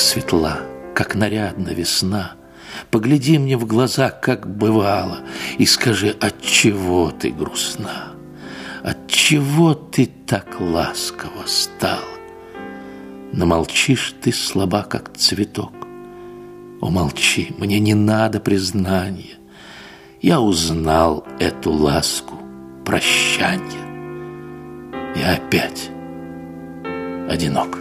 светла, как нарядна весна. Погляди мне в глаза, как бывало, и скажи, от чего ты грустна? От чего ты так ласково стала? Но молчишь ты слаба, как цветок. О, молчи, мне не надо признания. Я узнал эту ласку прощания. Я опять одинок.